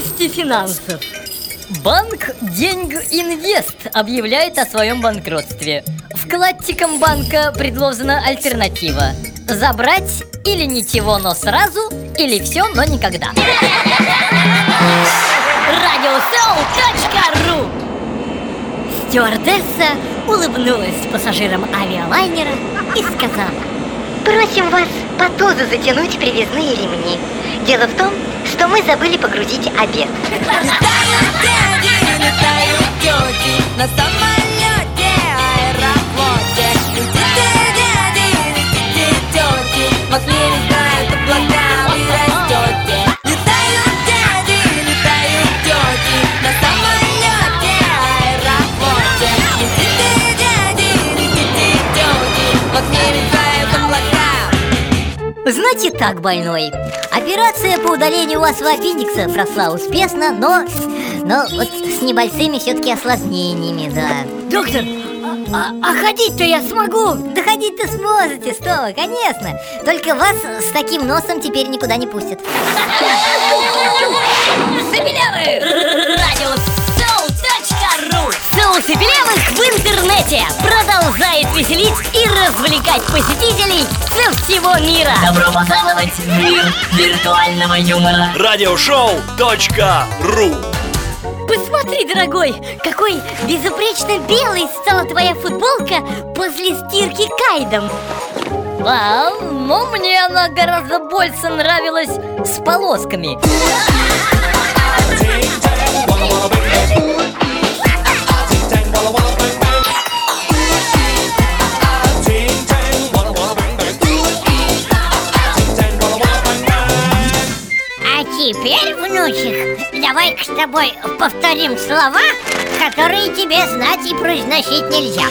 финансов. Банк Деньг Инвест объявляет о своем банкротстве. Вкладчикам банка предложена альтернатива. Забрать или ничего, но сразу, или все, но никогда. Радиосоу.ру Стюардесса улыбнулась пассажирам авиалайнера и сказала Просим вас по тузу затянуть привязные ремни. Дело в том, что мы забыли погрузить обед. Летают дяди, летают тети На самолете, Значит так, больной. Операция по удалению у вас аппендикса прошла успешно, но, но вот с небольшими все-таки осложнениями, да. Доктор, а, а ходить-то я смогу? Да ходить-то сможете, что вы, конечно. Только вас с таким носом теперь никуда не пустят. Соус Белявых в интернете. Продолжает веселить и развлекать посетителей со всего мира. Добро пожаловать в мир виртуального юмора. Радиошоу.ру Посмотри, дорогой, какой безупречно белой стала твоя футболка после стирки кайдом А, но мне она гораздо больше нравилась с полосками теперь, внучек, давай-ка с тобой повторим слова, которые тебе знать и произносить нельзя